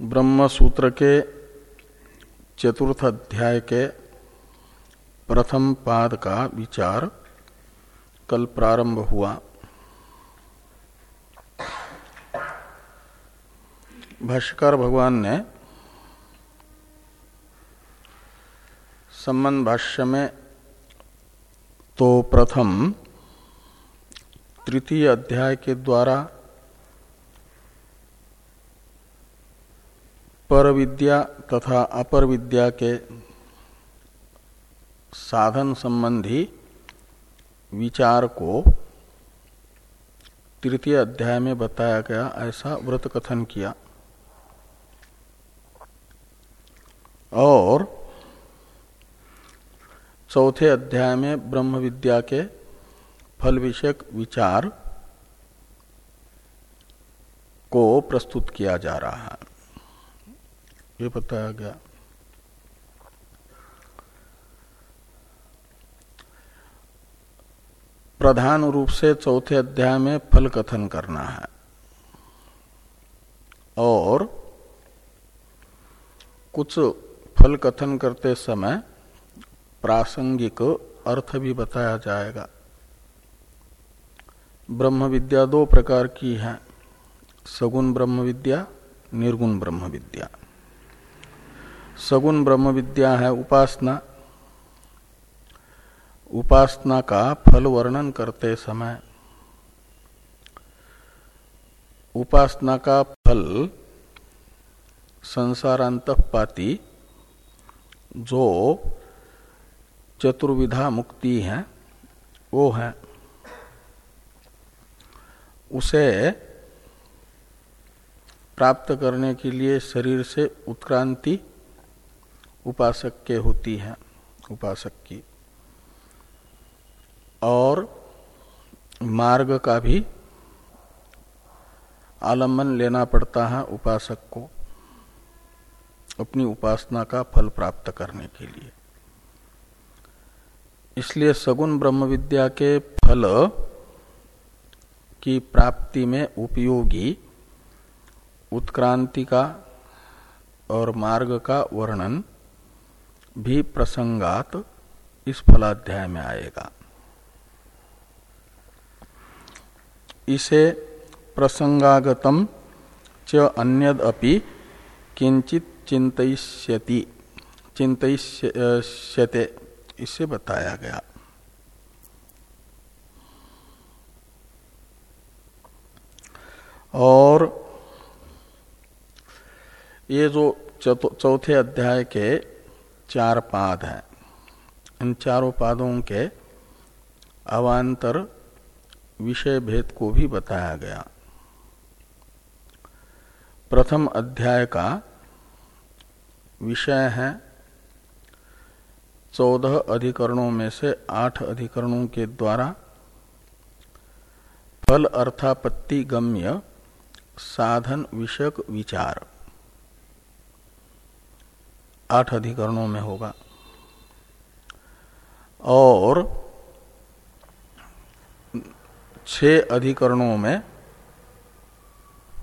ब्रह्म सूत्र के चतुर्थ अध्याय के प्रथम पाद का विचार कल प्रारंभ हुआ। भाष्यकार भगवान ने संबंध भाष्य में तो प्रथम तृतीय अध्याय के द्वारा पर विद्या तथा अपर विद्या के साधन संबंधी विचार को तृतीय अध्याय में बताया गया, ऐसा व्रत कथन किया। और चौथे अध्याय में ब्रह्म विद्या के फल विषयक विचार को प्रस्तुत किया जा रहा है। ये बताया गया। प्रधान रूप से चौथे अध्याय में फल कथन करना है। और कुछ फल कथन करते समय प्रासंगिक अर्थ भी बताया जाएगा। ब्रह्म विद्या दो प्रकार की है, सगुण ब्रह्म विद्या, निर्गुण ब्रह्म विद्या। सगुण ब्रह्म विद्या है उपासना। उपासना का फल वर्णन करते समय उपासना का फल संसारांतपाती जो चतुर्विधा मुक्ति है, वो है। उसे प्राप्त करने के लिए शरीर से उत्क्रांति उपासक के होती है, उपासक की। और मार्ग का भी आलंबन लेना पड़ता है उपासक को, अपनी उपासना का फल प्राप्त करने के लिए। इसलिए सगुण ब्रह्म विद्या के फल की प्राप्ति में उपयोगी उत्क्रांति का और मार्ग का वर्णन भी प्रसंगात इस फलाध्याय में आएगा। इसे प्रसंगागतम च अन्यद अपि किंचित चिंतयति चिंतयते इसे बताया गया। और ये जो चौथे अध्याय के चार पाद हैं। इन चारों पादों के अवान्तर विषय भेद को भी बताया गया। प्रथम अध्याय का विषय है, चौदह अधिकरणों में से आठ अधिकरणों के द्वारा फल अर्थापत्ति गम्य साधन विषयक विचार। आठ अधिकरणों में होगा। और छह अधिकरणों में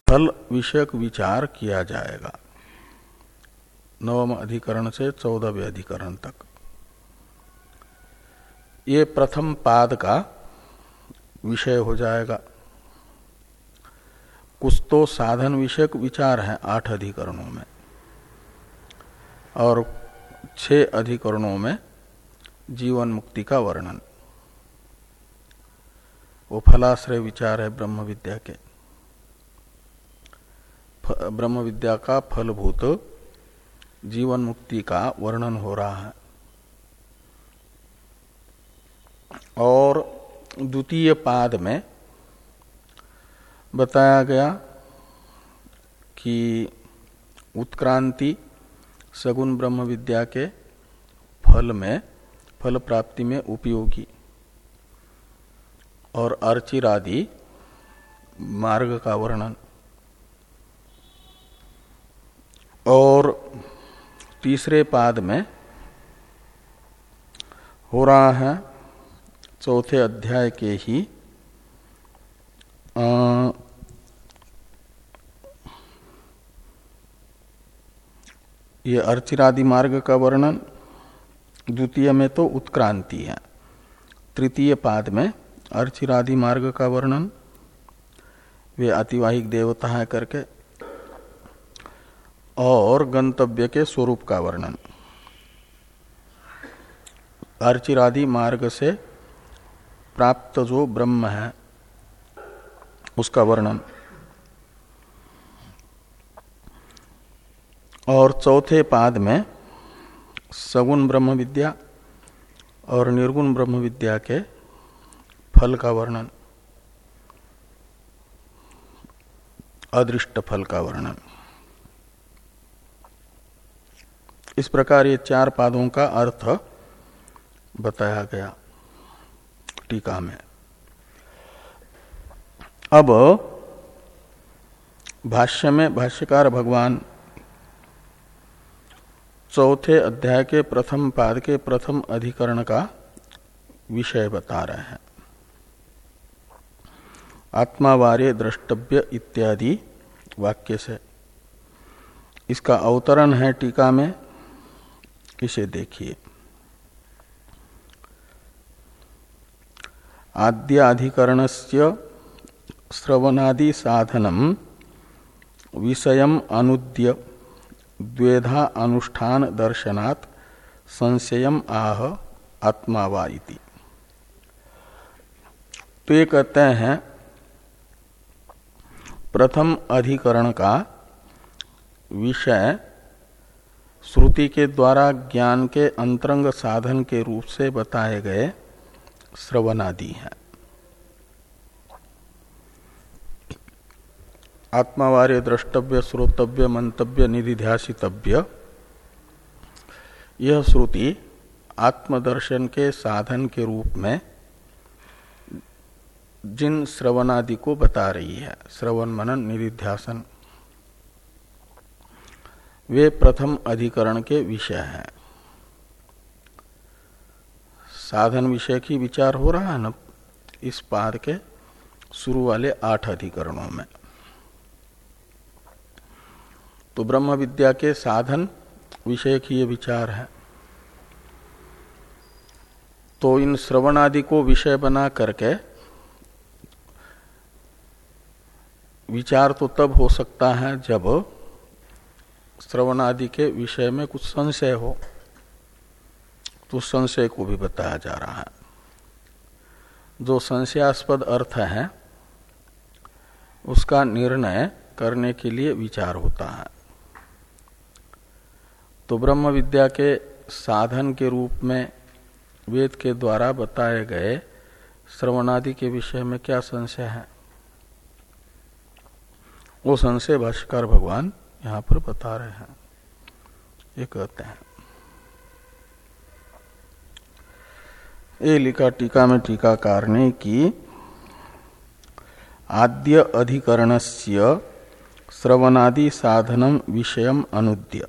फल विषयक विचार किया जाएगा। नवम अधिकरण से चौदहवें अधिकरण तक। ये प्रथम पाद का विषय हो जाएगा। कुछ तो साधन विषयक विचार है आठ अधिकरणों में। और छह अधिकरणों में जीवन मुक्ति का वर्णन। वो फलाश्रय विचार है ब्रह्म विद्या के। ब्रह्म विद्या का फलभूत जीवन मुक्ति का वर्णन हो रहा है। और द्वितीय पाद में बताया गया कि उत्क्रांति सगुण ब्रह्म विद्या के फल में, फल प्राप्ति में उपयोगी। और अर्चिरादि मार्ग का वर्णन। और तीसरे पाद में हो रहा है चौथे अध्याय के ही ये अर्चिरादि मार्ग का वर्णन द्वितीय में तो उत्क्रांति है। तृतीय पाद में अर्चिरादि मार्ग का वर्णन, वे अतिवाहिक देवता है करके, और गंतव्य के स्वरूप का वर्णन। अर्चिरादि मार्ग से प्राप्त जो ब्रह्म है, उसका वर्णन। और चौथे पाद में सगुण ब्रह्म विद्या और निर्गुण ब्रह्म विद्या के फल का वर्णन। अदृष्ट फल का वर्णन। इस प्रकार ये चार पादों का अर्थ बताया गया टीका में। अब भाष्य में भाष्यकार भगवान चौथे अध्याय के प्रथम पाद के प्रथम अधिकरण का विषय बता रहे हैं। आत्मावार्य द्रष्टव्य इत्यादि वाक्य से। इसका अवतरण है टीका में, इसे देखिए। आद्याधिकरण से श्रवणादि साधनम विषय अनुद्य। द्वेधा अनुष्ठान दर्शनात् संशयम आह आत्मावा इति। तो ये कहते हैं, प्रथम अधिकरण का विषय श्रुति के द्वारा ज्ञान के अंतरंग साधन के रूप से बताए गए श्रवणादि है। आत्मावार्य द्रष्टव्य, श्रोतव्य, मंतव्य, निधिध्यासितव्य। यह श्रुति आत्मदर्शन के साधन के रूप में जिन श्रवणादि को बता रही है, श्रवण, मनन, निधिध्यासन, वे प्रथम अधिकरण के विषय हैं। साधन विषय की विचार हो रहा है ना, इस पाद के शुरू वाले आठ अधिकरणों में। तो ब्रह्म विद्या के साधन विषय की ये विचार है। तो इन श्रवण आदि को विषय बना करके विचार तो तब हो सकता है जब श्रवण आदि के विषय में कुछ संशय हो। तो संशय को भी बताया जा रहा है। जो संशयास्पद अर्थ है, उसका निर्णय करने के लिए विचार होता है। तो ब्रह्म विद्या के साधन के रूप में वेद के द्वारा बताए गए श्रवणादि के विषय में क्या संशय है? वो संशय भाष्यकार भगवान यहाँ पर बता रहे हैं। ये कहते हैं। ये लिखा टीका में टीकाकार ने की, आद्य अधिकरणस्य श्रवणादि साधनम विषयम अनुद्य।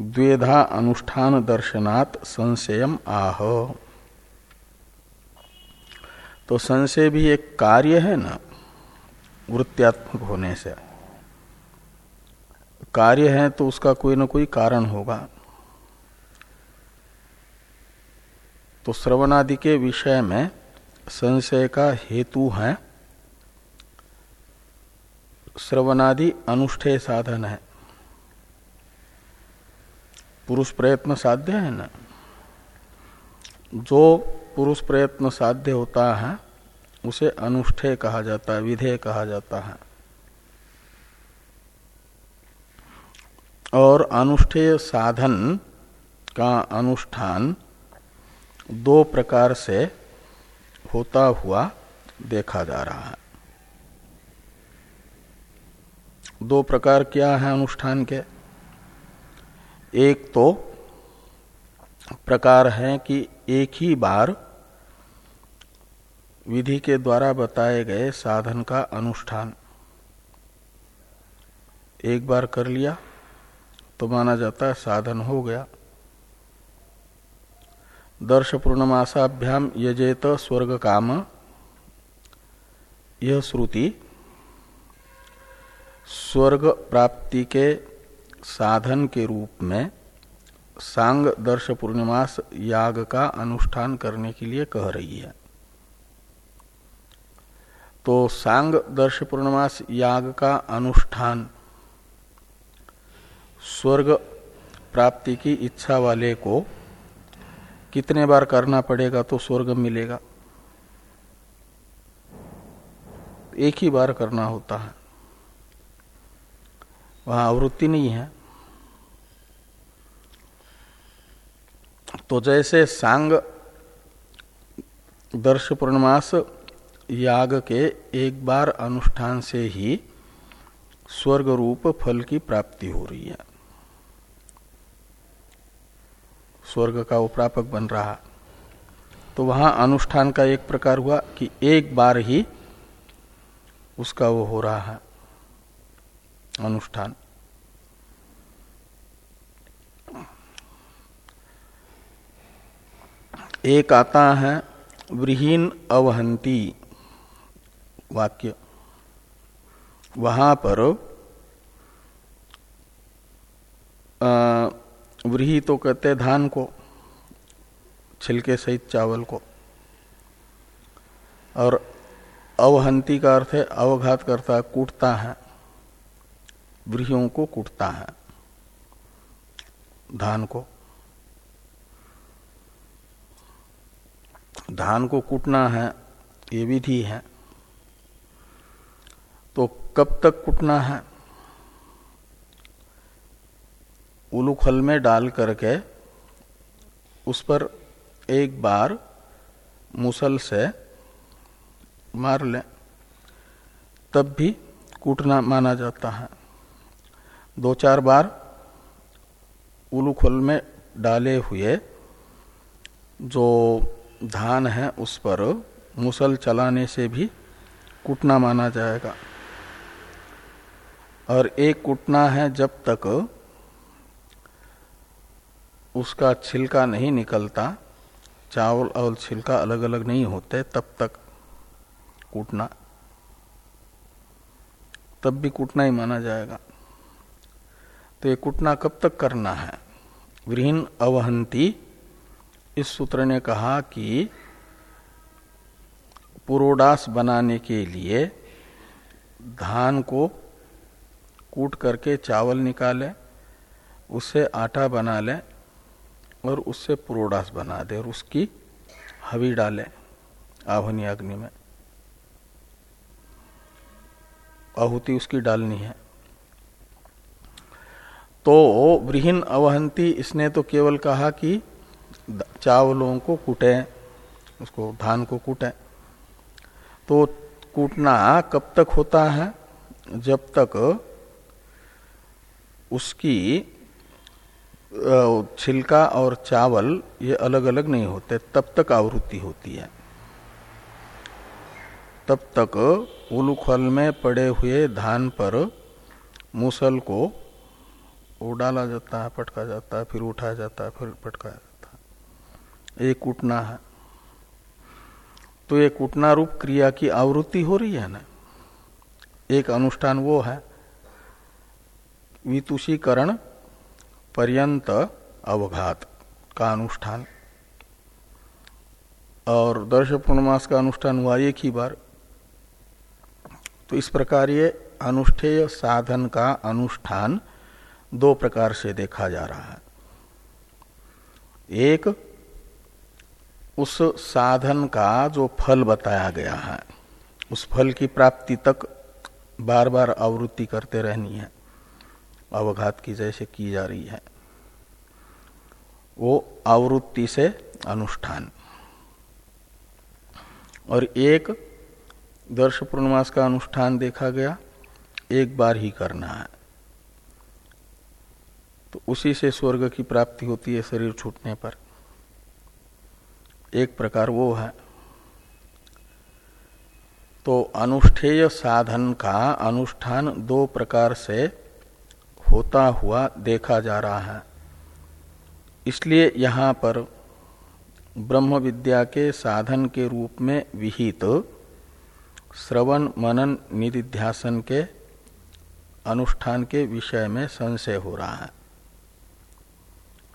द्वेधा अनुष्ठान दर्शनात् संशयम आह। तो संशय भी एक कार्य है ना, वृत्त्यात्मक होने से। कार्य है तो उसका कोई ना कोई कारण होगा। तो श्रवणादि के विषय में संशय का हेतु है। श्रवणादि अनुष्ठेय साधन है। पुरुष प्रयत्न साध्य है ना? जो पुरुष प्रयत्न साध्य होता है, उसे अनुष्ठेय कहा जाता है, विधेय कहा जाता है। और अनुष्ठेय साधन का अनुष्ठान दो प्रकार से होता हुआ देखा जा रहा है। दो प्रकार क्या है अनुष्ठान के? एक तो प्रकार है कि एक ही बार विधि के द्वारा बताए गए साधन का अनुष्ठान। एक बार कर लिया तो माना जाता है साधन हो गया। दर्श पूर्णमासाभ्याम यजेत स्वर्ग काम। यह श्रुति स्वर्ग प्राप्ति के साधन के रूप में सांग दर्श पूर्णिमास याग का अनुष्ठान करने के लिए कह रही है। तो सांग दर्श पूर्णमास याग का अनुष्ठान स्वर्ग प्राप्ति की इच्छा वाले को कितने बार करना पड़ेगा तो स्वर्ग मिलेगा। एक ही बार करना होता है। वहाँ आवृत्ति नहीं है। तो जैसे सांग, दर्श पूर्णमास, याग के एक बार अनुष्ठान से ही स्वर्ग रूप फल की प्राप्ति हो रही है। स्वर्ग का वो प्रापक बन रहा। तो वहाँ अनुष्ठान का एक प्रकार हुआ कि एक बार ही उसका वो हो रहा है अनुष्ठान। एक आता है, व्रीहीन अवहंती, वाक्य। वहाँ पर व्रीही तो कहते धान को, छिलके सहित चावल को। और अवहंती का अर्थ है अवघात करता है कूटता है, व्रीहियों को कूटता है, धान को। धान को कूटना है, ये विधि है। तो कब तक कूटना है? उलूखल में डाल करके उस पर एक बार मुसल से मार ले, तब भी कूटना माना जाता है। दो चार बार उलूखल में डाले हुए जो धान है उस पर, मुसल चलाने से भी कूटना माना जाएगा। और एक कूटना है जब तक उसका छिलका नहीं निकलता, चावल और छिलका अलग अलग नहीं होते, तब तक कूटना, तब भी कूटना ही माना जाएगा। तो ये कूटना कब तक करना है? विहीन अवहंती इस सूत्र ने कहा कि पुरोडास बनाने के लिए धान को कूट करके चावल निकाले उससे आटा बना ले और उससे पुरोडास बना दे और उसकी हवी डाले आहुनी अग्नि में। आहुति उसकी डालनी है। तो वृहीन अवहंती, इसने तो केवल कहा कि चावलों को कूटे, उसको धान को कूटे। तो कूटना कब तक होता है? जब तक उसकी छिलका और चावल ये अलग अलग नहीं होते, तब तक आवृत्ति होती है। तब तक उलूखल में पड़े हुए धान पर मूसल को वो डाला जाता है, पटका जाता है, फिर उठाया जाता है, फिर पटका ये कूटना है। तो ये कूटना रूप क्रिया की आवृत्ति हो रही है ना? एक अनुष्ठान वो है, वितुषीकरण पर्यंत अवघात का अनुष्ठान। और दर्श पूर्णमास का अनुष्ठान हुआ एक ही बार। तो इस प्रकार ये अनुष्ठेय साधन का अनुष्ठान दो प्रकार से देखा जा रहा है। एक उस साधन का जो फल बताया गया है, उस फल की प्राप्ति तक बार बार आवृत्ति करते रहनी है। अवघात की जैसे की जा रही है। वो आवृत्ति से अनुष्ठान। और एक दर्श पूर्णमास का अनुष्ठान देखा गया, एक बार ही करना है। तो उसी से स्वर्ग की प्राप्ति होती है, शरीर छूटने पर। एक प्रकार वो है। तो अनुष्ठेय साधन का अनुष्ठान दो प्रकार से होता हुआ देखा जा रहा है। इसलिए यहाँ पर ब्रह्म विद्या के साधन के रूप में विहित श्रवण, मनन, निधिध्यासन के अनुष्ठान के विषय में संशय हो रहा है।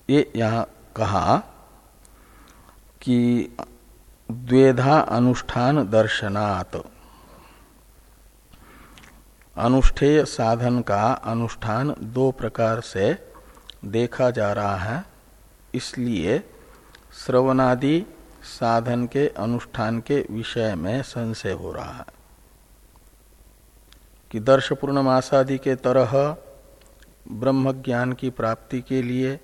ये यहाँ कहा कि द्वेधा अनुष्ठान दर्शनात्। अनुष्ठेय साधन का अनुष्ठान दो प्रकार से देखा जा रहा है। इसलिए श्रवणादि साधन के अनुष्ठान के विषय में संशय हो रहा है कि दर्श पूर्णमासादि के तरह ब्रह्म ज्ञान की प्राप्ति के लिए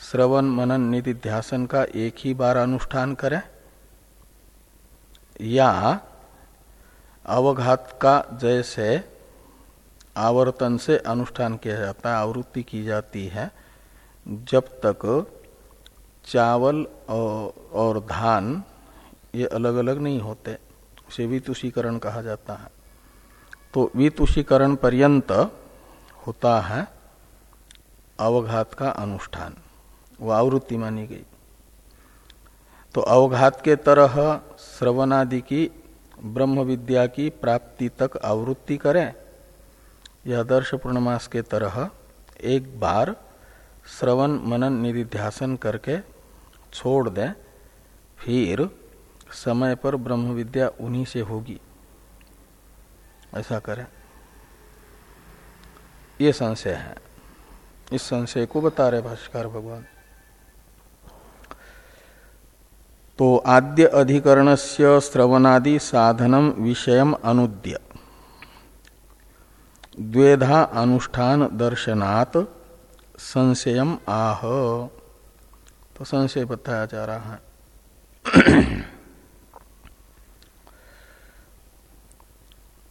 श्रवण मनन निधि ध्यासन का एक ही बार अनुष्ठान करें। या अवघात का जैसे आवर्तन से अनुष्ठान किया जाता है, आवृत्ति की जाती है। जब तक चावल और धान ये अलग अलग नहीं होते, उसे वितुषीकरण कहा जाता है। तो वितुषीकरण पर्यंत होता है अवघात का अनुष्ठान। वो आवृत्ति मानी गई। तो अवघात के तरह श्रवणादि की ब्रह्म विद्या की प्राप्ति तक आवृत्ति करें। यह दर्श पूर्णमास के तरह एक बार श्रवण मनन निधिध्यासन करके छोड़ दें, फिर समय पर ब्रह्म विद्या उन्हीं से होगी। ऐसा करें। ये संशय है। इस संशय को बता रहे भाष्कर भगवान। तो आद्य अधिकरण से श्रवणादि साधनम विषय अनुद्य। द्वेधा अनुष्ठान दर्शनात् संशयम आह। तो संशय बताया जा रहा है।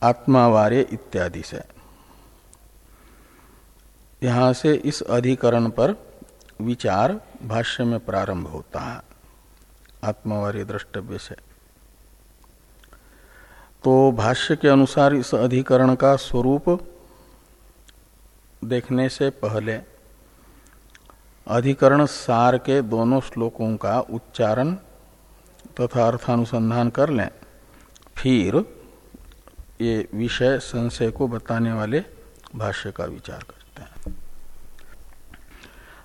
आत्मावार्य इत्यादि से। यहाँ से इस अधिकरण पर विचार भाष्य में प्रारंभ होता है। आत्मावार्य द्रष्टव्य से। तो भाष्य के अनुसार इस अधिकरण का स्वरूप देखने से पहले अधिकरण सार के दोनों श्लोकों का उच्चारण तथा अर्थानुसंधान कर लें। फिर ये विषय संशय को बताने वाले भाष्य का विचार करते हैं।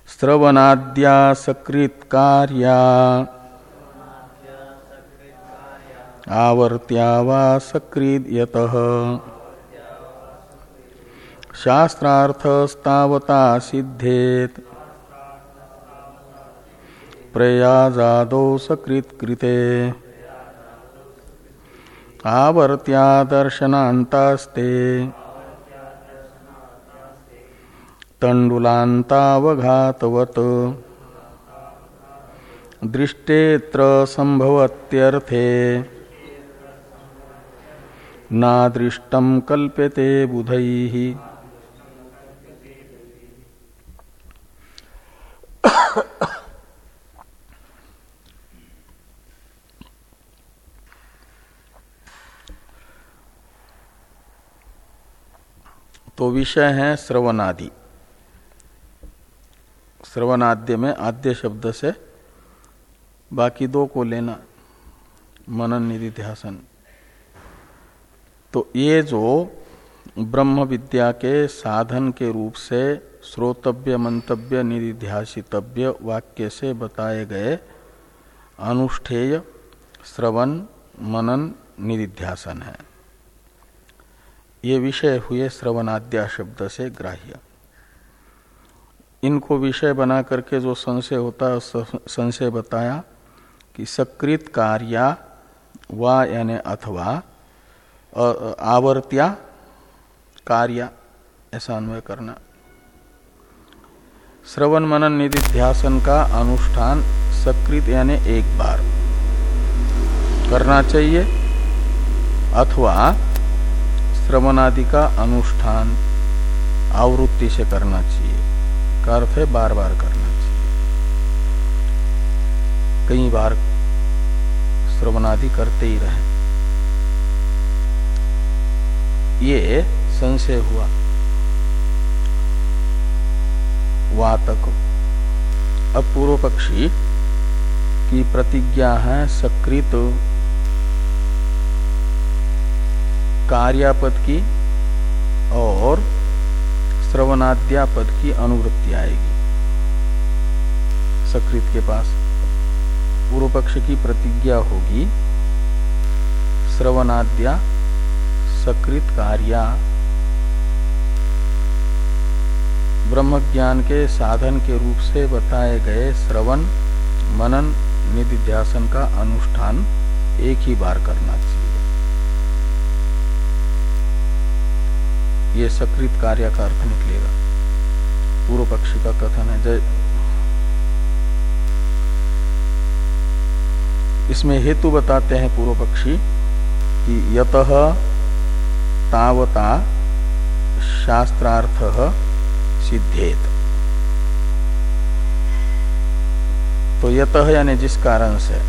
श्रवणाद्या सकृत कार्या आवर्त्या वा सकृत शास्त्रार्थस्तावता सिद्धेत प्रयाजादो सकृत कृते आवर्त्या दर्शनास्ते तंडुलातावघातवत दृष्टेत्र संभवत्यर्थे नादृष्टम कल्प्यते बुधई तो विषय है श्रवणादि। श्रवणाद्य में आद्य शब्द से बाकी दो को लेना, मनन निधि ध्यासन तो ये जो ब्रह्म विद्या के साधन के रूप से श्रोतव्य, मंतव्य निधिध्यासितव्य वाक्य से बताए गए अनुष्ठेय, श्रवण, मनन निधिध्यासन है। ये विषय हुए श्रवणाद्या शब्द से ग्राह्य। इनको विषय बना करके जो संशय होता है संशय बताया कि सकृत कार्या व यानी अथवा आवर्त्या कार्य, ऐसा अन्वय करना। श्रवण मनन निधि ध्यासन का अनुष्ठान सकृत यानी एक बार। करना चाहिए, अथवा श्रवणादि का अनुष्ठान आवृत्ति से करना चाहिए। अर्थ है बार बार करना चाहिए। कई बार श्रवणादि करते ही रहे। ये संशय हुआ। वातक। अब पूर्व पक्षी की प्रतिज्ञा है, सकृत कार्यापद की और श्रवणाद्या पद की अनुवृत्ति आएगी। सकृत के पास पूर्व पक्ष की प्रतिज्ञा होगी श्रवणाद्या सकृत कार्या। ब्रह्म ज्ञान के साधन के रूप से बताए गए श्रवण, मनन, निधिध्यासन का अनुष्ठान एक ही बार करना चाहिए। ये सकृत कार्य का अर्थ निकलेगा। पूर्व पक्षी का कथन है, जय। इसमें हेतु बताते हैं पूर्व पक्षी कि यत तावता शास्त्रार्थ सिद्धेत। तो यत यानी जिस कारण से।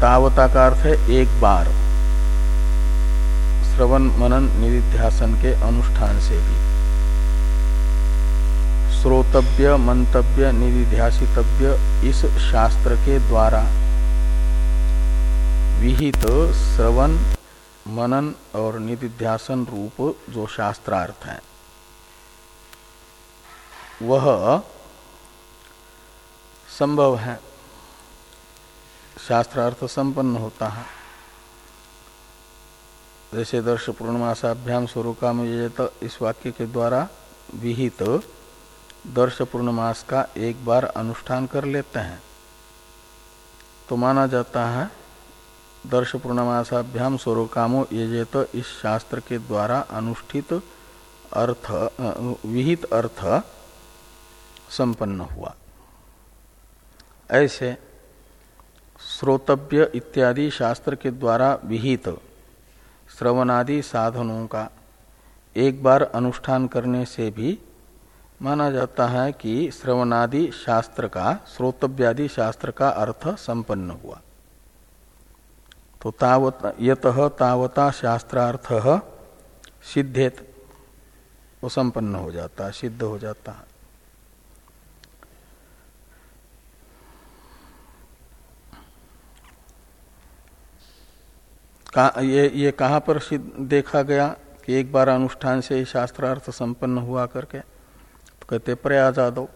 तावता का अर्थ है एक बार। श्रवण, मनन, निधिध्यासन के अनुष्ठान से भी। श्रोतव्य, मंतव्य, निधिध्यासितव्य इस शास्त्र के द्वारा विहित श्रवण मनन और निधिध्यासन रूप जो शास्त्रार्थ है। वह संभव है। शास्त्रार्थ संपन्न होता है। जैसे दर्श पूर्णमासाभ्याम स्वरूपा में इस वाक्य के द्वारा विहित दर्श पूर्णमास का एक बार अनुष्ठान कर लेते हैं। तो माना जाता है दर्श पूर्णमासाभ्याम स्वरोकामो ये तो इस शास्त्र के द्वारा अनुष्ठित अर्थ विहित अर्थ संपन्न हुआ। ऐसे श्रोतव्य इत्यादि शास्त्र के द्वारा विहित श्रवणादि साधनों का एक बार अनुष्ठान करने से भी माना जाता है कि श्रवणादि शास्त्र का, श्रोतव्यादि शास्त्र का अर्थ संपन्न हुआ। तो तावत यत तावता शास्त्रार्थ सिद्धेत वो संपन्न हो जाता है सिद्ध हो जाता। है का, ये ये कहाँ पर देखा गया कि एक बार अनुष्ठान से शास्त्रार्थ संपन्न हुआ करके? तो कहते प्रयाजादो।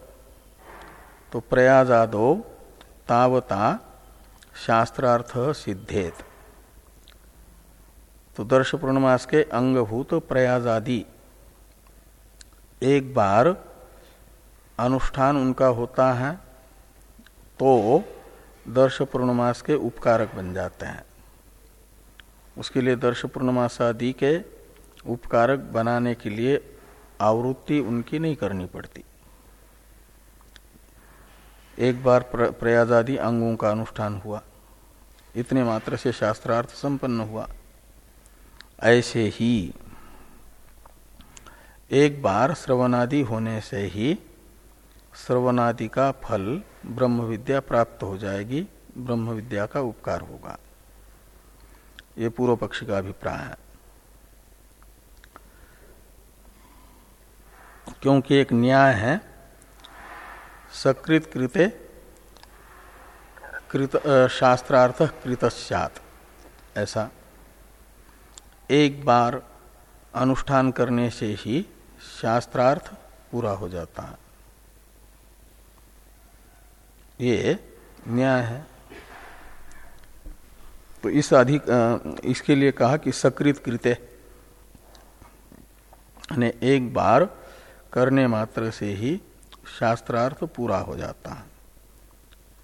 तो प्रयाजादो तावता शास्त्रार्थ सिद्धेत तो दर्श पूर्णमास के अंगभूत प्रयाज आदि एक बार अनुष्ठान उनका होता है तो दर्श पूर्णमास के उपकारक बन जाते हैं। उसके लिए दर्श पूर्णमास आदि के उपकारक बनाने के लिए आवृत्ति उनकी नहीं करनी पड़ती। एक बार प्रयाज आदि अंगों का अनुष्ठान हुआ। इतने मात्र से शास्त्रार्थ संपन्न हुआ। ऐसे ही एक बार श्रवणादि होने से ही श्रवणादि का फल ब्रह्म विद्या प्राप्त हो जाएगी ब्रह्म विद्या का उपकार होगा। ये पूर्व पक्ष का अभिप्राय है। क्योंकि एक न्याय है, सकृत कृते कृत शास्त्रार्थ कृतश्चात ऐसा। एक बार अनुष्ठान करने से ही शास्त्रार्थ पूरा हो जाता है। ये न्याय है। तो इस अधिक इसके लिए कहा कि सकृत कृत्य ने एक बार करने मात्र से ही शास्त्रार्थ पूरा हो जाता है।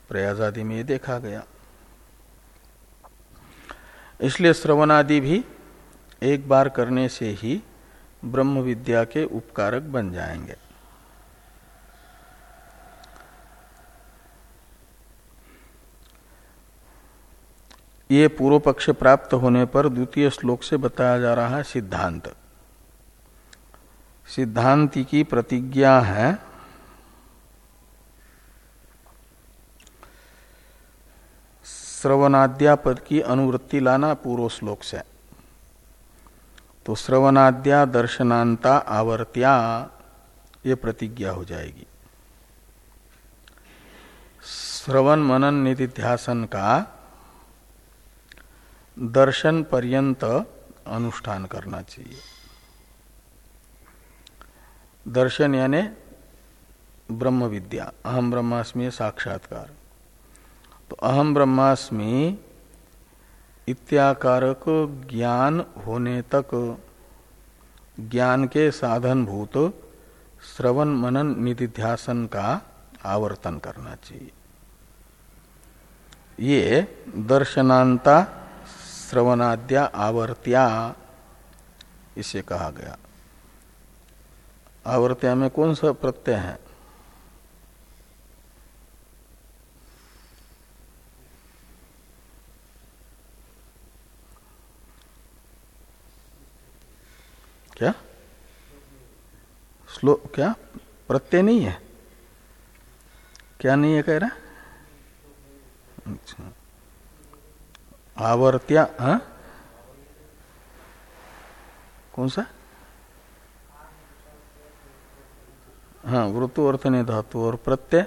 प्रयाजादि में देखा गया। इसलिए श्रवणादि भी एक बार करने से ही ब्रह्म विद्या के उपकारक बन जाएँगे। ये पूर्व पक्ष प्राप्त होने पर द्वितीय श्लोक से बताया जा रहा है सिद्धांत। सिद्धांति की प्रतिज्ञा है, श्रवणाद्यापद की अनुवृत्ति लाना पूर्व श्लोक से। तो श्रवणाद्या दर्शनांता आवर्त्या, ये प्रतिज्ञा हो जाएगी। श्रवण मनन निधिध्यासन का दर्शन पर्यंत अनुष्ठान करना चाहिए। दर्शन यानी ब्रह्म विद्या अहम ब्रह्मास्मि साक्षात्कार। तो अहम ब्रह्मास्मि इत्याकारक ज्ञान होने तक। ज्ञान के साधन भूत श्रवण मनन निधिध्यासन का आवर्तन करना चाहिए। ये दर्शनांता श्रवणाद्या आवर्त्या, इसे कहा गया। आवर्त्या में कौन सा प्रत्यय है क्या श्लोक क्या? प्रत्यय नहीं है? क्या नहीं है कह रहा अच्छा। आवर्त्या, हा? कौन सा? हाँ वृत्तु अर्थ ने धातु और प्रत्यय।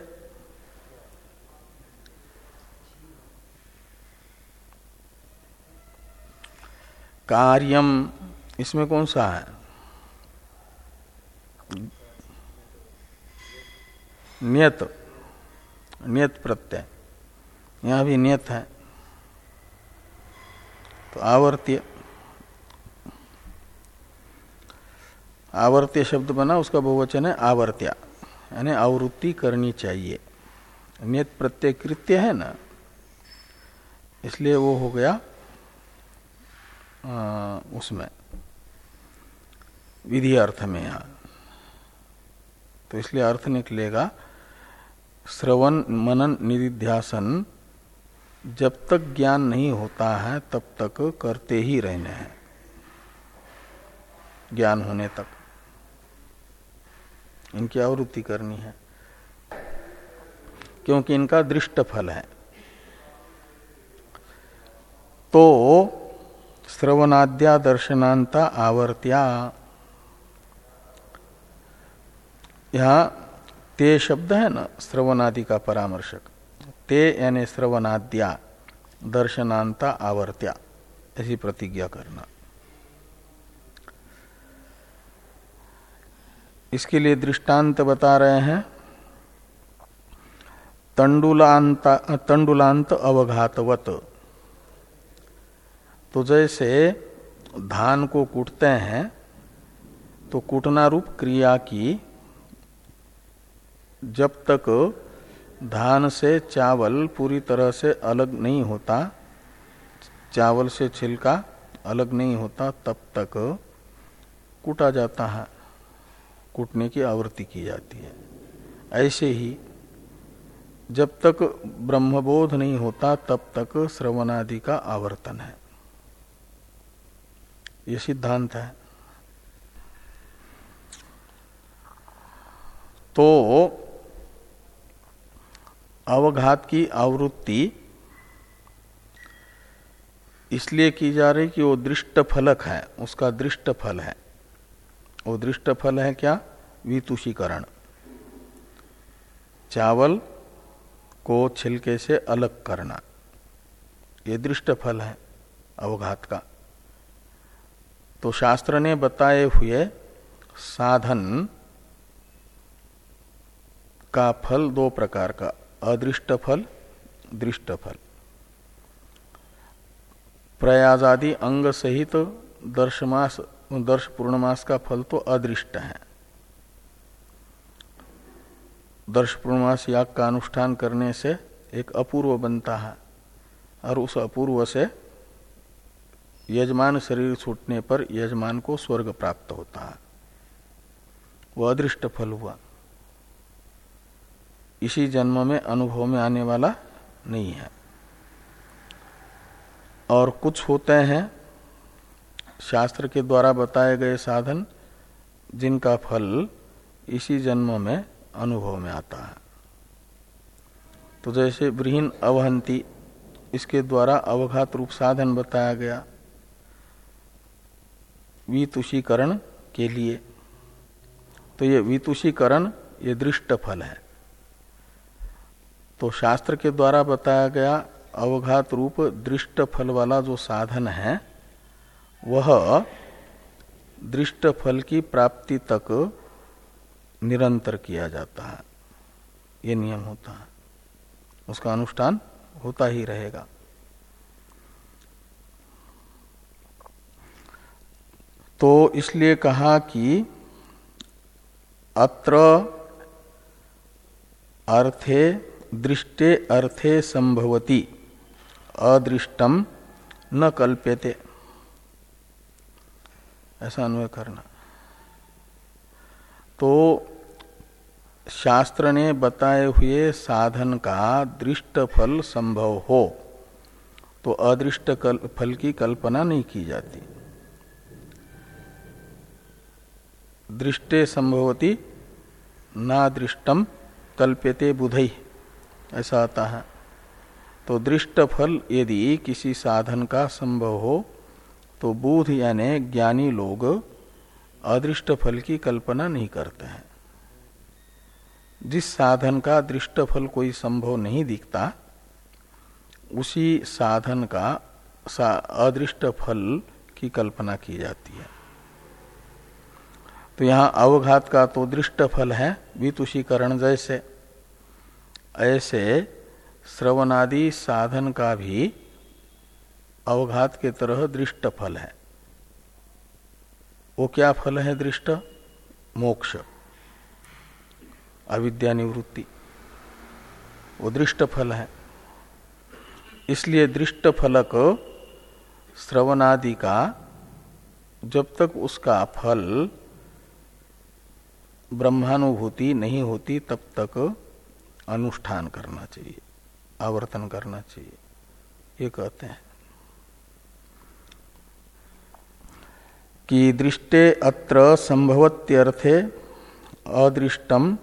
कार्यम, इसमें कौन सा है? नियत नियत प्रत्यय। यहाँ भी नियत है। तो आवर्त्य आवर्त्य शब्द बना उसका बहुवचन है आवर्त्या। यानी आवृत्ति करनी चाहिए। नियत प्रत्यय कृत्य है ना इसलिए वो हो गया आ, उसमें विधि अर्थ में यहाँ। तो इसलिए अर्थ निकलेगा, श्रवण मनन निधिध्यासन, जब तक ज्ञान नहीं होता है, तब तक करते ही रहने हैं। ज्ञान होने तक। इनकी आवृत्ति करनी है। क्योंकि इनका दृष्ट फल है। तो श्रवणाद्या दर्शनांता आवर्त्या यहाँ ते शब्द है ना, श्रवणादि का परामर्शक। ते यानी श्रवणाद्या, दर्शनांता आवर्त्या, ऐसी प्रतिज्ञा करना। इसके लिए दृष्टांत बता रहे हैं। तंडुलांत तंडुलांत अवघातवत। तो जैसे धान को कूटते हैं तो कूटना रूप क्रिया की जब तक धान से चावल पूरी तरह से अलग नहीं होता, चावल से छिलका अलग नहीं होता, तब तक कूटा जाता है, कूटने की आवृत्ति की जाती है। ऐसे ही जब तक ब्रह्मबोध नहीं होता, तब तक श्रवणादि का आवर्तन है। ये सिद्धांत है। तो अवघात की आवृत्ति इसलिए की जा रही कि वो दृष्ट फलक है, उसका दृष्ट फल है। वो दृष्ट फल है क्या? वितुषीकरण। चावल को छिलके से अलग करना, ये दृष्ट फल है अवघात का। तो शास्त्र ने बताए हुए साधन का फल दो प्रकार का अदृष्ट फल दृष्ट फल प्रयाजादि अंग सहित दर्शमास दर्श पूर्णमास का फल तो अदृष्ट है। दर्श पूर्णमास याग का अनुष्ठान करने से एक अपूर्व बनता है और उस अपूर्व से यजमान शरीर छूटने पर यजमान को स्वर्ग प्राप्त होता है। वह अदृष्ट फल हुआ। इसी जन्म में अनुभव में आने वाला नहीं है। और कुछ होते हैं, शास्त्र के द्वारा बताए गए साधन, जिनका फल इसी जन्म में अनुभव में आता है। तो जैसे ब्रीहीन अवहंती, इसके द्वारा अवघात रूप साधन बताया गया। वितुषीकरण के लिए। तो ये वितुषीकरण, ये दृष्ट फल है। तो शास्त्र के द्वारा बताया गया अवघात रूप दृष्ट फल वाला जो साधन है, वह दृष्ट फल की प्राप्ति तक निरंतर किया जाता है। ये नियम होता है। उसका अनुष्ठान होता ही रहेगा। तो इसलिए कहा कि अत्र अर्थे दृष्टे अर्थे संभवती। अदृष्टम न कल्प्यते। ऐसा अन्वय करना। तो शास्त्र ने बताए हुए साधन का दृष्ट फल संभव हो तो अदृष्ट फल की कल्पना नहीं की जाती। दृष्टे संभवती ना दृष्टम कल्प्यते बुधई ऐसा आता है। तो दृष्ट फल यदि किसी साधन का संभव हो तो बुध यानी ज्ञानी लोग अदृष्ट फल की कल्पना नहीं करते हैं। जिस साधन का दृष्ट फल कोई संभव नहीं दिखता, उसी साधन का सा अदृष्ट फल की कल्पना की जाती है। तो यहाँ अवघात का तो दृष्ट फल है, वितुषीकरण जैसे। ऐसे श्रवणादि साधन का भी अवघात के तरह दृष्ट फल है। वो क्या फल है दृष्ट? मोक्ष। अविद्या निवृत्ति। वो दृष्ट फल है। इसलिए दृष्ट फलक श्रवणादि का जब तक उसका फल ब्रह्मानुभूति नहीं होती, तब तक अनुष्ठान करना चाहिए, आवर्तन करना चाहिए। ये कहते हैं कि दृष्टे अत्र संभवत्यर्थे अदृष्टम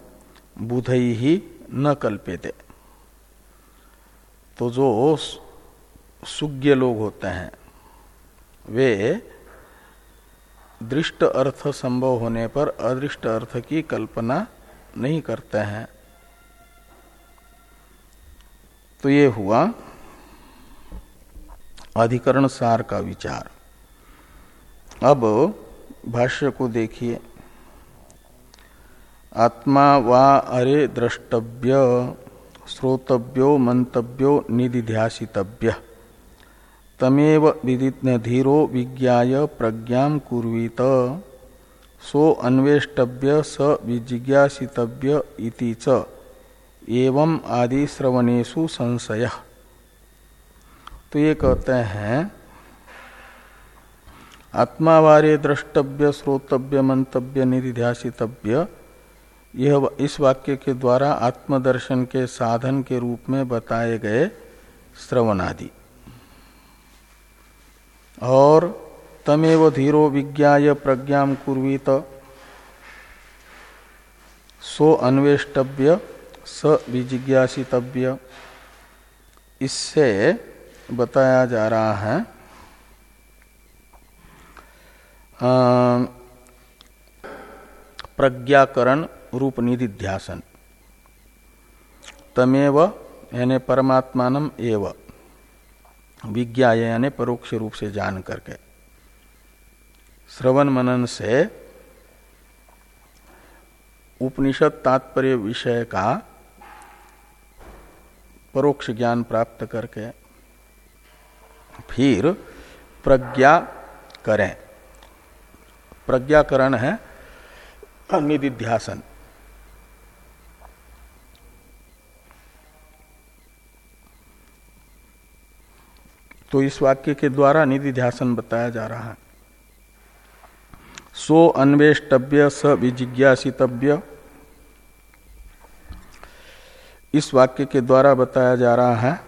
बुध ही न कल्पेते तो जो सुज्ञ लोग होते हैं, वे दृष्ट अर्थ संभव होने पर अदृष्ट अर्थ की कल्पना नहीं करते हैं। तो ये हुआ अधिकरण सार का विचार। अब भाष्य को देखिए। आत्मा वा अरे द्रष्टव्य, श्रोतव्यो, मंतव्यो, निधिध्यासितव्य। तमेव धीरो विज्ञाय प्रज्ञा कुर्वीत। सो अन्वेष्टव्य स विजिज्ञासितव्य इति च। एवं आदि श्रवणेशु संशय। तो ये कहते हैं आत्मावार्य द्रष्टव्य, श्रोतव्य, मंतव्य, निधिध्यासितव्य, यह इस वाक्य के द्वारा आत्मदर्शन के साधन के रूप में बताए गए श्रवणादि। और तमेव धीरो विज्ञाय प्रज्ञा कुर्वीत, सो अन्वेष्टव्य स विजिज्ञासितव्य इससे बताया जा रहा है प्रज्ञाकरण रूप निधिध्यासन। तमेव, यानी परमात्मान एव। विज्ञा यानी परोक्ष रूप से जान करके। श्रवण मनन से उपनिषद तात्पर्य विषय का परोक्ष ज्ञान प्राप्त करके फिर प्रज्ञा करें। प्रज्ञाकरण है निधिध्यासन तो इस वाक्य के द्वारा निधि ध्यासन बताया जा रहा है। सो अन्वेष्टव्य स विजिज्ञासितव्य इस वाक्य के द्वारा बताया जा रहा है।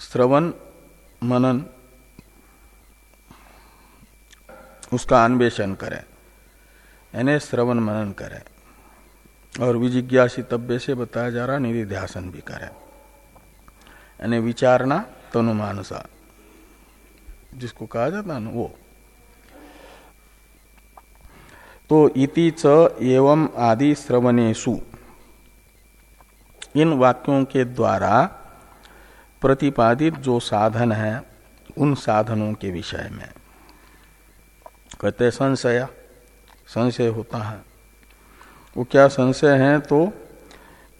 श्रवण, मनन, उसका अन्वेषण करें। यानी श्रवण, मनन करें। और विजिज्ञासितव्य से बताया जा रहा निधि ध्यासन भी करें। यानी विचारना तनुमानसा, जिसको कहा जाता ना, वो। तो इति च एवं आदि श्रवणेशु इन वाक्यों के द्वारा प्रतिपादित जो साधन है, उन साधनों के विषय में। कहते संशय। संशय होता है। वो क्या संशय है? तो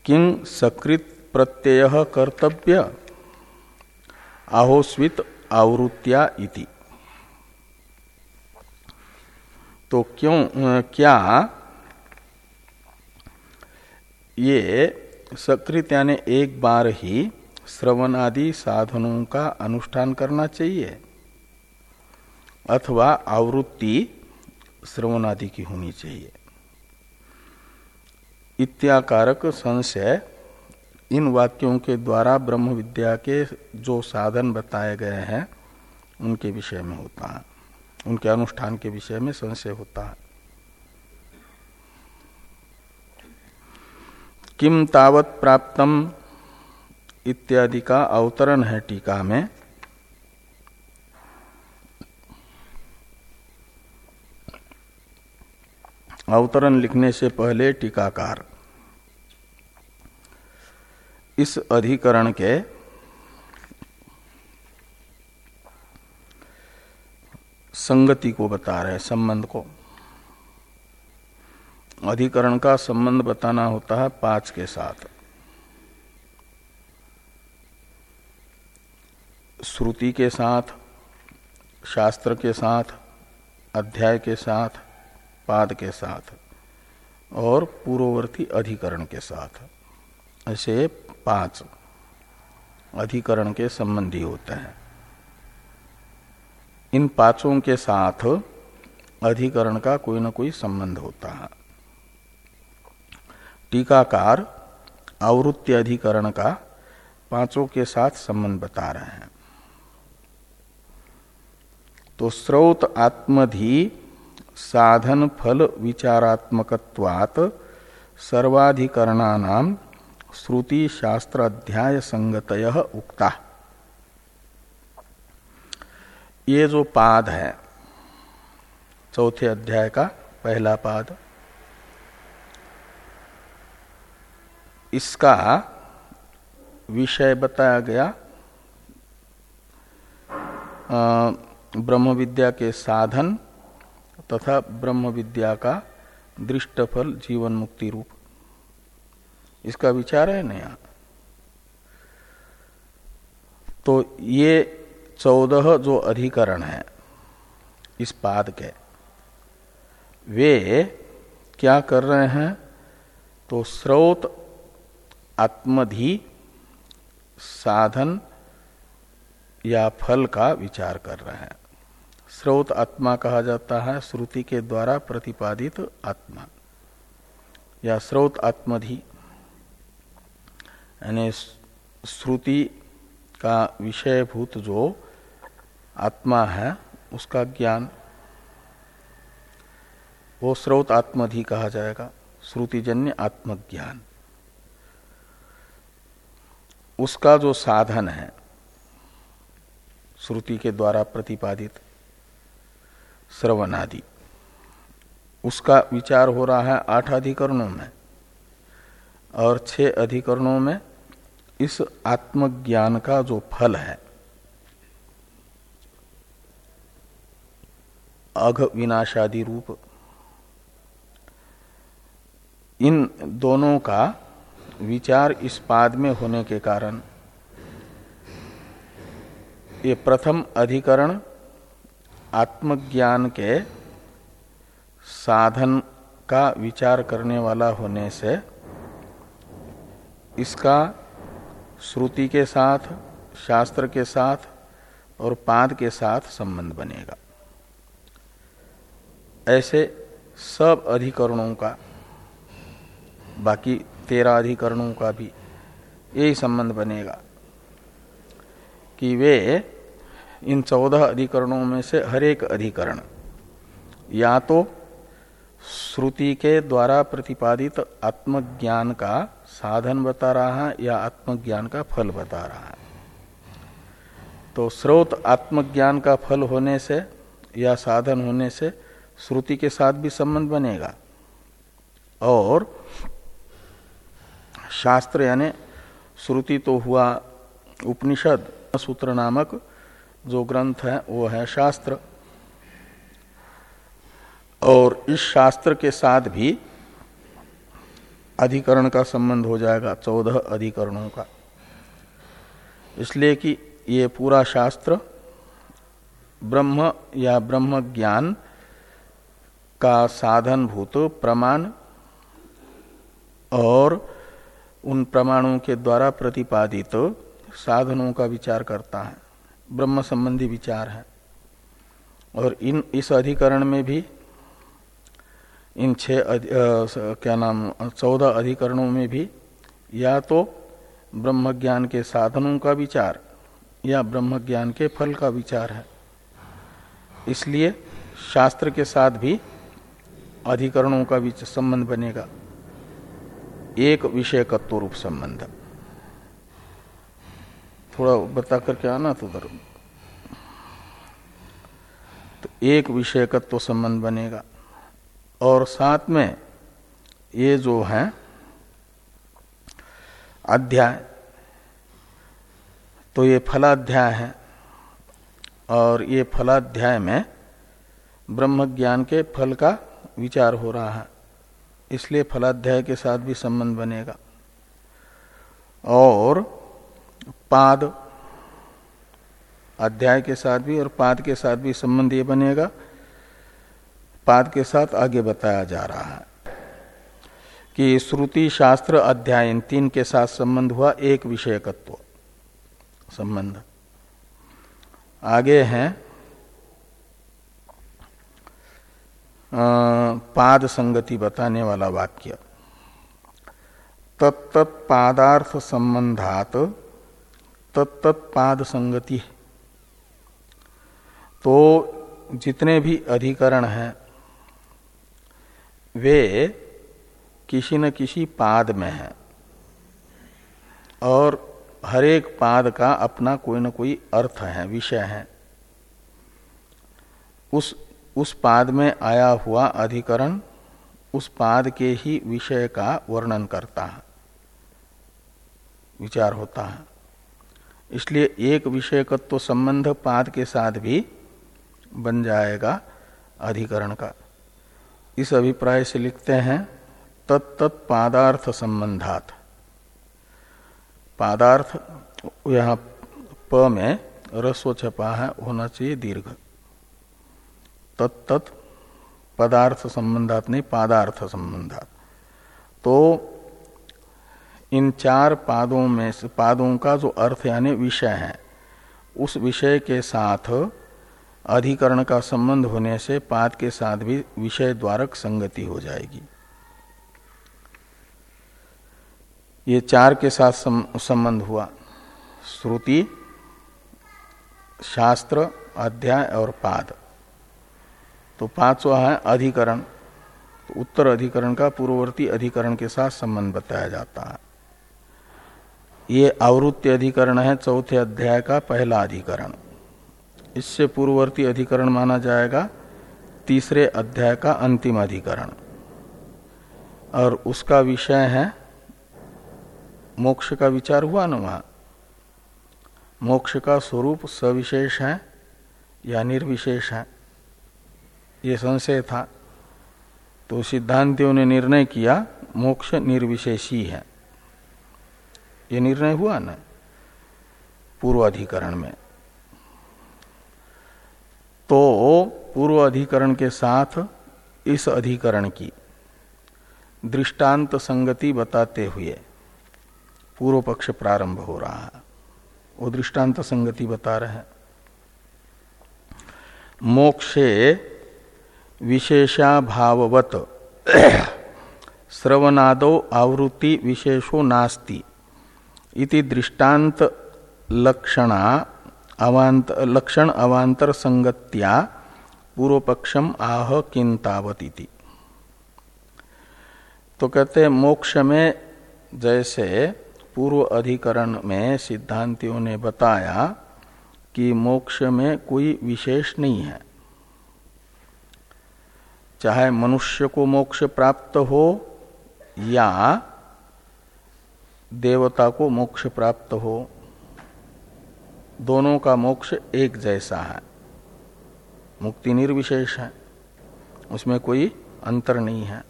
किंग सकृत प्रत्यय कर्तव्य आहोस्वित आवृत्तिया इति। तो क्यों क्या ये सकृत यानी एक बार ही श्रवण आदि साधनों का अनुष्ठान करना चाहिए? अथवा आवृत्ति श्रवण आदि की होनी चाहिए? इत्याकारक संशय इन वाक्यों के द्वारा ब्रह्म विद्या के जो साधन बताए गए हैं, उनके विषय में होता है। उनके अनुष्ठान के विषय में संशय होता है। किम तावत प्राप्तम इत्यादि का अवतरण है टीका में। अवतरण लिखने से पहले टीकाकार। इस अधिकरण के संगति को बता रहे संबंध को। अधिकरण का संबंध बताना होता है पाँच के साथ। श्रुति के साथ, शास्त्र के साथ, अध्याय के साथ, पाद के साथ, और पूर्ववर्ती अधिकरण के साथ। ऐसे पाँच अधिकरण के संबंधी होते हैं। इन पाँचों के साथ अधिकरण का कोई ना कोई संबंध होता है। टीकाकार आवृत्ति अधिकरण का पाँचों के साथ संबंध बता रहे हैं। तो स्रोत आत्मधि साधन फल विचारात्मकत्वात सर्वाधिकरणानाम श्रुति शास्त्र अध्याय संगत उक्ता। ये जो पाद है, चौथे अध्याय का पहला पाद, इसका विषय बताया गया ब्रह्म विद्या के साधन तथा ब्रह्म विद्या का दृष्टफल जीवन मुक्ति रूप। इसका विचार है नया तो ये चौदह जो अधिकरण है, इस पाद के, वे क्या कर रहे हैं? तो स्रोत आत्मधि साधन या फल का विचार कर रहे हैं। स्रोत आत्मा कहा जाता है, श्रुति के द्वारा प्रतिपादित आत्मा। या स्रोत आत्मधि, यानी श्रुति का विषयभूत जो आत्मा है, उसका ज्ञान, वो स्रोत आत्मधि कहा जाएगा, श्रुतिजन्य आत्मज्ञान। उसका जो साधन है, श्रुति के द्वारा प्रतिपादित श्रवण आदि उसका विचार हो रहा है आठ अधिकरणों में, और छह अधिकरणों में इस आत्मज्ञान का जो फल है अघ विनाशादि रूप इन दोनों का विचार इस पाद में होने के कारण, ये प्रथम अधिकरण आत्मज्ञान के साधन का विचार करने वाला होने से, इसका श्रुति के साथ, शास्त्र के साथ और पाद के साथ संबंध बनेगा। ऐसे सब अधिकरणों का, बाकी तेरह अधिकरणों का भी यही संबंध बनेगा कि वे इन चौदह अधिकरणों में से हर एक अधिकरण या तो श्रुति के द्वारा प्रतिपादित आत्मज्ञान का साधन बता रहा है या आत्मज्ञान का फल बता रहा है। तो स्रोत आत्मज्ञान का फल होने से या साधन होने से श्रुति के साथ भी संबंध बनेगा। और शास्त्र यानी श्रुति तो हुआ उपनिषद, सूत्र नामक जो ग्रंथ है, वो है शास्त्र। और इस शास्त्र के साथ भी अधिकरण का संबंध हो जाएगा, चौदह अधिकरणों का। इसलिए कि ये पूरा शास्त्र ब्रह्म या ब्रह्म ज्ञान का साधन भूत प्रमाण और उन प्रमाणों के द्वारा प्रतिपादित तो साधनों का विचार करता है। ब्रह्म संबंधी विचार है। और इन, इस अधिकरण में भी इन छह क्या नाम, चौदह अधिकरणों में भी या तो ब्रह्म ज्ञान के साधनों का विचार या ब्रह्म ज्ञान के फल का विचार है। इसलिए शास्त्र के साथ भी अधिकरणों का भी संबंध बनेगा। एक विषयकत्व रूप संबंध। थोड़ा बता करके आना तो उधर तो एक विषयकत्व संबंध बनेगा। और साथ में ये जो है, अध्याय तो ये फलाध्याय है। और ये फलाध्याय में ब्रह्म ज्ञान के फल का विचार हो रहा है। इसलिए फलाध्याय के साथ भी संबंध बनेगा। और पाद अध्याय के साथ भी और पाद के साथ भी संबंध ये बनेगा। पाद के साथ आगे बताया जा रहा है कि श्रुति शास्त्र अध्यायन तीन के साथ संबंध हुआ एक विषयकत्व संबंध। आगे है पाद संगति बताने वाला वाक्य। तत्त पादार्थ संबंधात तत्त पाद संगति तो जितने भी अधिकरण हैं, वे किसी न किसी पाद में है और हरेक पाद का अपना कोई न कोई अर्थ है, विषय है। उस उस पाद में आया हुआ अधिकरण उस पाद के ही विषय का वर्णन करता है, विचार होता है। इसलिए एक विषयकत्व संबंध पाद के साथ भी बन जाएगा अधिकरण का। इस अभिप्राय से लिखते हैं तत्त पादार्थ संबंधात। पादार्थ, यहाँ प में रस्व छपा है, होना चाहिए दीर्घ। तत्त पदार्थ संबंधात नहीं, पादार्थ संबंधात। तो इन चार पादों में से, पादों का जो अर्थ यानी विषय है, उस विषय के साथ अधिकरण का संबंध होने से पाद के साथ भी विषय द्वारक संगति हो जाएगी। ये चार के साथ संबंध हुआ। श्रुति, शास्त्र, अध्याय और पाद। तो पांचवा है अधिकरण। तो उत्तर अधिकरण का पूर्ववर्ती अधिकरण के साथ संबंध बताया जाता है। ये आवृत्ति अधिकरण है, चौथे अध्याय का पहला अधिकरण। इससे पूर्ववर्ती अधिकरण माना जाएगा, तीसरे अध्याय का अंतिम अधिकरण। और उसका विषय है, मोक्ष का विचार हुआ ना वहाँ? मोक्ष का स्वरूप सविशेष है या निर्विशेष है? ये संशय था। तो सिद्धांतियों ने निर्णय किया, मोक्ष निर्विशेषी है। ये निर्णय हुआ ना? पूर्व अधिकरण में। तो पूर्व अधिकरण के साथ इस अधिकरण की दृष्टांत संगति बताते हुए पूर्व पक्ष प्रारंभ हो रहा है। वो दृष्टांत संगति बता रहे हैं। मोक्षे विशेषा भाववत श्रवणादो आवृत्ति विशेषो नास्ति। इति दृष्टांत लक्षणा अवांत लक्षण अवांतर संगत्या पूर्व पक्षम आह किंतावती तो कहते मोक्ष में जैसे पूर्व अधिकरण में सिद्धांतियों ने बताया कि मोक्ष में कोई विशेष नहीं है। चाहे मनुष्य को मोक्ष प्राप्त हो या देवता को मोक्ष प्राप्त हो, दोनों का मोक्ष एक जैसा है। मुक्ति निर्विशेष है। उसमें कोई अंतर नहीं है।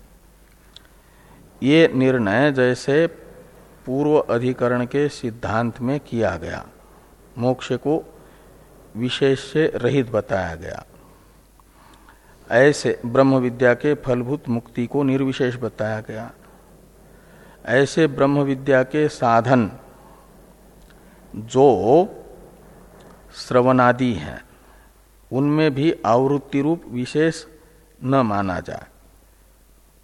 ये निर्णय जैसे पूर्व अधिकरण के सिद्धांत में किया गया। मोक्ष को विशेष से रहित बताया गया। ऐसे ब्रह्म विद्या के फलभूत मुक्ति को निर्विशेष बताया गया। ऐसे ब्रह्म विद्या के साधन जो श्रवणादि हैं, उनमें भी आवृत्ति रूप विशेष न माना जाए।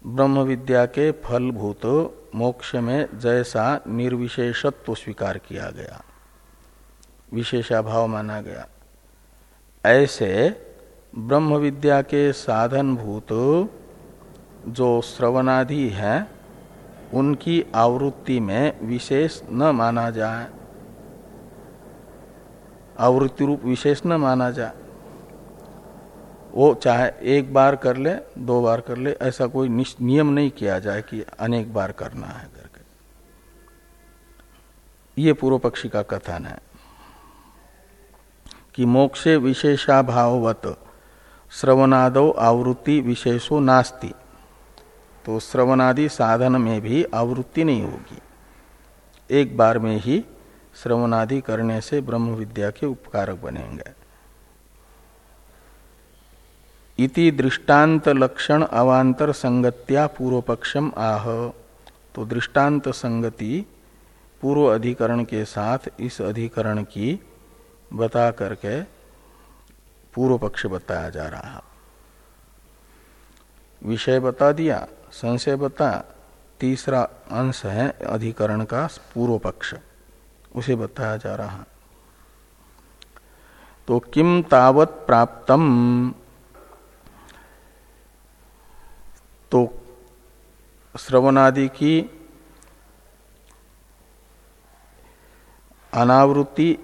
ब्रह्म विद्या के फलभूत मोक्ष में जैसा निर्विशेषत्व स्वीकार किया गया, विशेषाभाव माना गया, ऐसे ब्रह्म विद्या के साधन भूत जो श्रवणादि है, उनकी आवृत्ति में विशेष न माना जाए। आवृत्ति रूप विशेष न माना जाए। वो चाहे एक बार कर ले, दो बार कर ले, ऐसा कोई नियम नहीं किया जाए कि अनेक बार करना है करके। ये पूर्व पक्षी का कथन है कि मोक्षे विशेषाभाववत श्रवणादो आवृत्ति विशेषो नास्ति। तो श्रवणादि साधन में भी आवृत्ति नहीं होगी। एक बार में ही श्रवणादि करने से ब्रह्म विद्या के उपकारक बनेंगे। इति दृष्टांत लक्षण अवांतर संगत्या पूर्व पक्षम आह। तो दृष्टांत संगति पूर्व अधिकरण के साथ इस अधिकरण की बता करके पूर्व पक्ष बताया जा रहा। विषय बता दिया, संशय बता, तीसरा अंश है अधिकरण का पूर्व पक्ष, उसे बताया जा रहा। तो किम तावत प्राप्तम? तो श्रवणादि की अनावृत्ति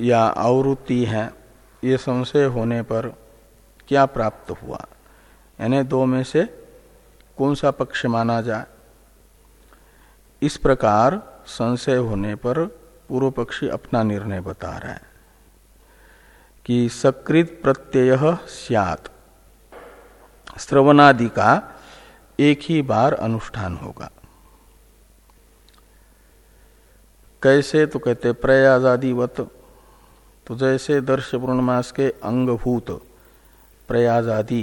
या आवृत्ति है। ये संशय होने पर क्या प्राप्त हुआ? यानी दो में से कौन सा पक्ष माना जाए? इस प्रकार संशय होने पर पूर्व पक्षी अपना निर्णय बता रहा है कि सकृत प्रत्यय सियात। श्रवणादि का एक ही बार अनुष्ठान होगा। कैसे तो कहते प्रयाजादिवत तो जैसे दर्श पूर्णमास के अंगभूत प्रयाज आदि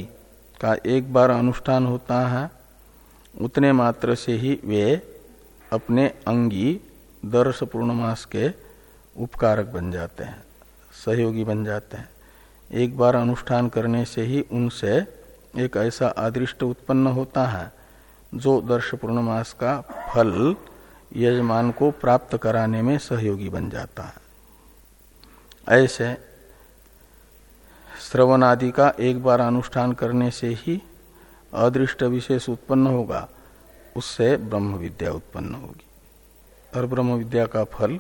का एक बार अनुष्ठान होता है, उतने मात्र से ही वे अपने अंगी दर्श पूर्णमास के उपकारक बन जाते हैं, सहयोगी बन जाते हैं। एक बार अनुष्ठान करने से ही उनसे एक ऐसा आदृष्ट उत्पन्न होता है, जो दर्श पूर्णमास का फल यजमान को प्राप्त कराने में सहयोगी बन जाता है। ऐसे श्रवण आदि का एक बार अनुष्ठान करने से ही अदृष्ट विशेष उत्पन्न होगा, उससे ब्रह्म विद्या उत्पन्न होगी। और ब्रह्म विद्या का फल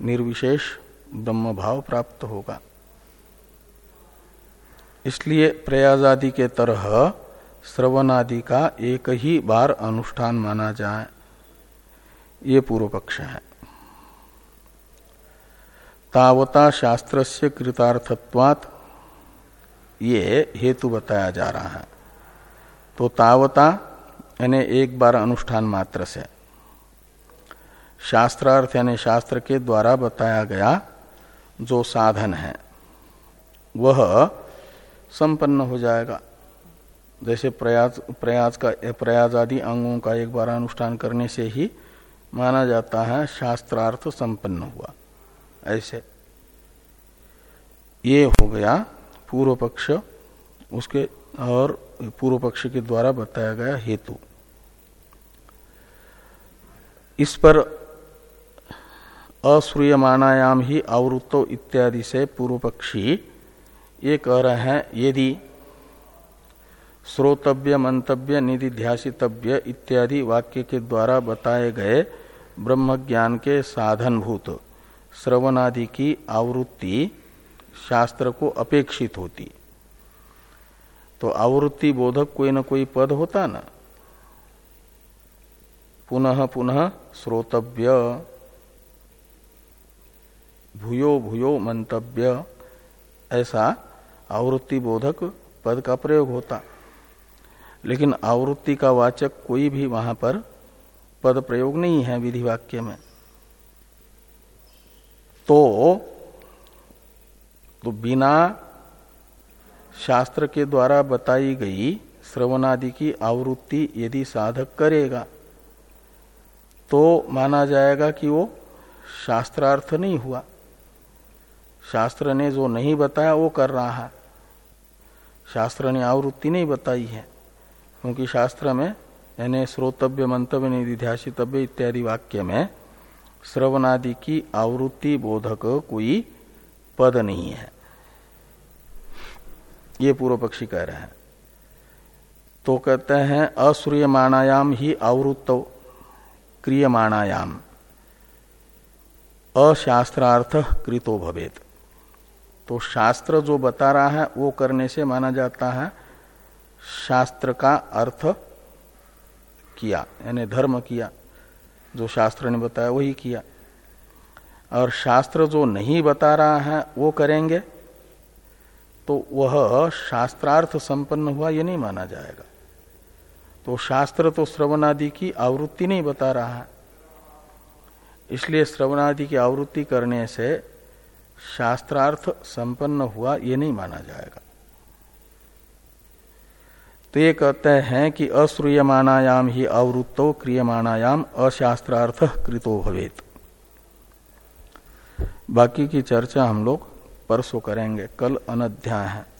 निर्विशेष ब्रह्म भाव प्राप्त होगा। इसलिए प्रयाज आदि के तरह श्रवण आदि का एक ही बार अनुष्ठान माना जाए, ये पूर्व पक्ष है। तावता शास्त्र से कृतार्थत्वात ये हेतु बताया जा रहा है। तो तावता, यानी एक बार अनुष्ठान मात्र से। शास्त्रार्थ, यानी शास्त्र के द्वारा बताया गया जो साधन है, वह संपन्न हो जाएगा। जैसे प्रयास प्रयास का, प्रयास आदि अंगों का एक बार अनुष्ठान करने से ही माना जाता है शास्त्रार्थ संपन्न हुआ। ऐसे। ये हो गया पूर्व पक्ष, उसके और पूर्व पक्ष के द्वारा बताया गया हेतु। इस पर अश्रूयमाणायाम ही आवृत्तो इत्यादि से पूर्व पक्षी ये कह रहे हैं, यदि श्रोतव्य, मंतव्य, निधि निधिध्यासितव्य इत्यादि वाक्य के द्वारा बताए गए ब्रह्म ज्ञान के साधनभूत श्रवणादि की आवृत्ति शास्त्र को अपेक्षित होती। तो आवृत्ति बोधक कोई ना कोई पद होता ना। पुनः पुनः श्रोतव्य। भूयो भूयो मंतव्य। ऐसा आवृत्ति बोधक पद का प्रयोग होता। लेकिन आवृत्ति का वाचक कोई भी वहाँ पर पद प्रयोग नहीं है विधि वाक्य में। तो तो बिना शास्त्र के द्वारा बताई गई श्रवणादि की आवृत्ति यदि साधक करेगा तो माना जाएगा कि वो शास्त्रार्थ नहीं हुआ। शास्त्र ने जो नहीं बताया, वो कर रहा है। शास्त्र ने आवृत्ति नहीं बताई है, क्योंकि शास्त्र में, यानी श्रोतव्य, मंतव्य, निधिध्यासितव्य इत्यादि वाक्य में श्रवणादि की आवृत्ति बोधक कोई पद नहीं है। ये पूर्व पक्षी कह रहे हैं। तो कहते हैं असूर्यमाणायाम ही आवृत्त क्रियमाणायाम। अशास्त्रार्थ कृतो भवेत। तो शास्त्र जो बता रहा है, वो करने से माना जाता है, शास्त्र का अर्थ किया, यानी धर्म किया। जो शास्त्र ने बताया, वही किया। और शास्त्र जो नहीं बता रहा है, वो करेंगे तो वह शास्त्रार्थ संपन्न हुआ, ये नहीं माना जाएगा। तो शास्त्र तो श्रवणादि की आवृत्ति नहीं बता रहा है। इसलिए श्रवणादि की आवृत्ति करने से शास्त्रार्थ संपन्न हुआ, ये नहीं माना जाएगा। तो ये कहते हैं कि अश्रूयमाणायाम ही आवृत्तो क्रियमाणायाम अशास्त्रार्थ कृतो भवेत। बाकी की चर्चा हम लोग परसों करेंगे। कल अनध्याय है।